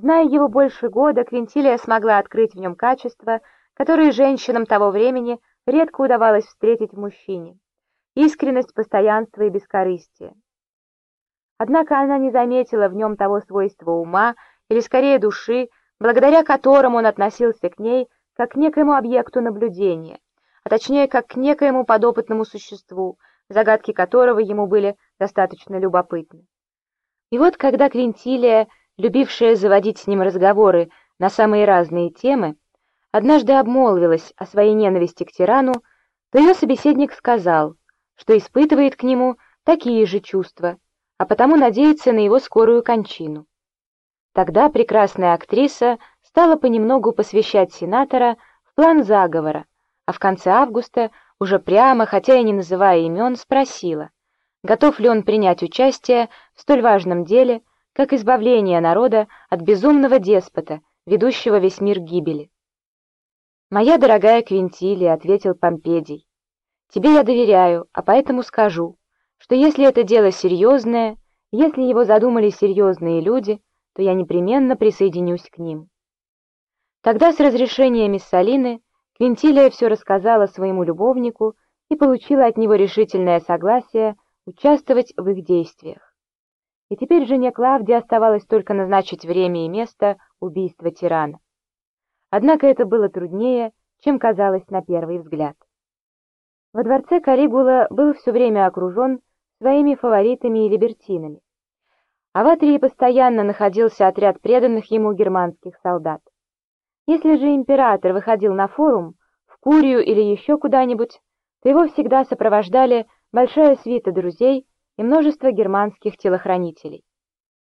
Зная его больше года, Квинтилия смогла открыть в нем качества, которые женщинам того времени редко удавалось встретить в мужчине — искренность, постоянство и бескорыстие. Однако она не заметила в нем того свойства ума, или скорее души, благодаря которому он относился к ней как к некоему объекту наблюдения, а точнее как к некоему подопытному существу, загадки которого ему были достаточно любопытны. И вот когда Квинтилия, любившая заводить с ним разговоры на самые разные темы, однажды обмолвилась о своей ненависти к тирану, то ее собеседник сказал, что испытывает к нему такие же чувства, а потому надеется на его скорую кончину. Тогда прекрасная актриса стала понемногу посвящать сенатора в план заговора, а в конце августа уже прямо, хотя и не называя имен, спросила, готов ли он принять участие в столь важном деле, как избавление народа от безумного деспота, ведущего весь мир к гибели. «Моя дорогая Квинтилия», — ответил Помпедий, — «тебе я доверяю, а поэтому скажу, что если это дело серьезное, если его задумали серьезные люди, то я непременно присоединюсь к ним». Тогда с разрешения мисс Салины Квинтилия все рассказала своему любовнику и получила от него решительное согласие участвовать в их действиях. И теперь жене Клавдии оставалось только назначить время и место убийства тирана. Однако это было труднее, чем казалось на первый взгляд. Во дворце Калигула был все время окружен своими фаворитами и либертинами. А в Атрии постоянно находился отряд преданных ему германских солдат. Если же император выходил на форум, в Курию или еще куда-нибудь, то его всегда сопровождали большая свита друзей и множество германских телохранителей.